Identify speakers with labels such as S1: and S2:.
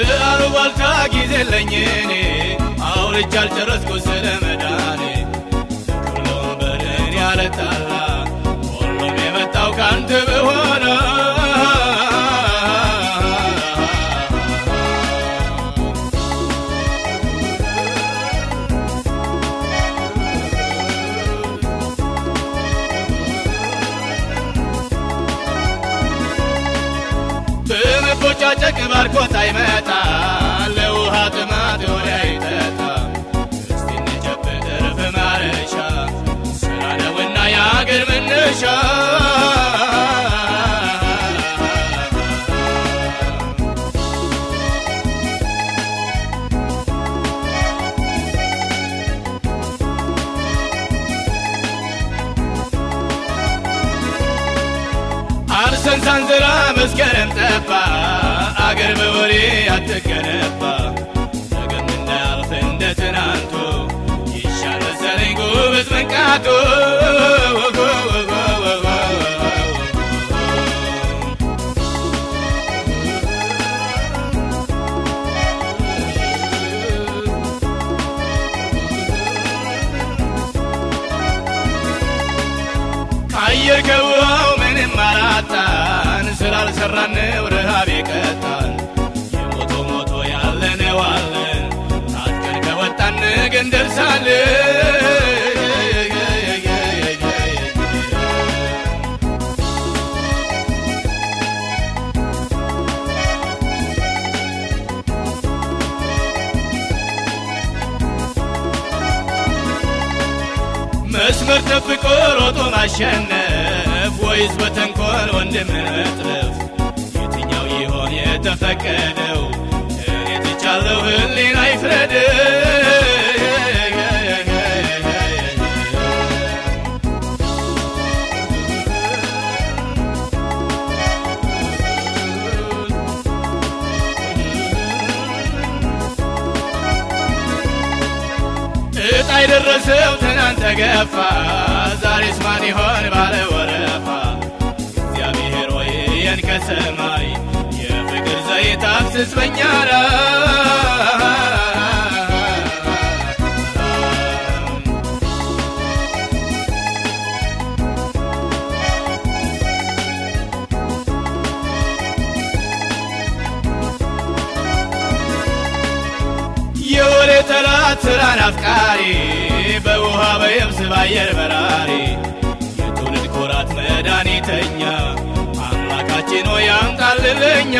S1: ለአሉባልታ ጊዜ የለኝ እኔ አውርቼ አልጨረስኩ ስለ በመቦጫጨቅ ባርኮት አይመጣ ለውሃ ጥማት ወደ አርሰን ሳንዘራ መስከረም ጠባ አገር በወሬ አትገነባ። ነገም እንዳያልፍ እንደ ትናንቱ ይሻል መሰለኝ ጎበዝ መንቃቱ። ከአየር ከውሃው ስላልሰራነው ረሃብ የቀጣን የሞቶ ሞቶ ያለነው አለን ታጥቀን ከወጣን ነገ እንደርሳለን መስመር ጠብቆ ሮጦ ማሸነፍ ወይስ በተንኮል ወንድም መጥለፍ? የትኛው ይሆን የተፈቀደው? እኔ ትቻለሁ ላይ ደረሰው ትናንት ተገፋ። ዛሬስ ማን ይሆን ባለ ወረፋ? እግዚአብሔር ወየን ከሰማይ የፍቅር ዘይት አፍስስ በኛ የወሬ ተራ ስራን አፍቃሪ በውሃ በየብስ ባየር በራሪ። የትውልድ ኮራት መድኃኒተኛ አምላካችን ሆይ አንቃልለኛ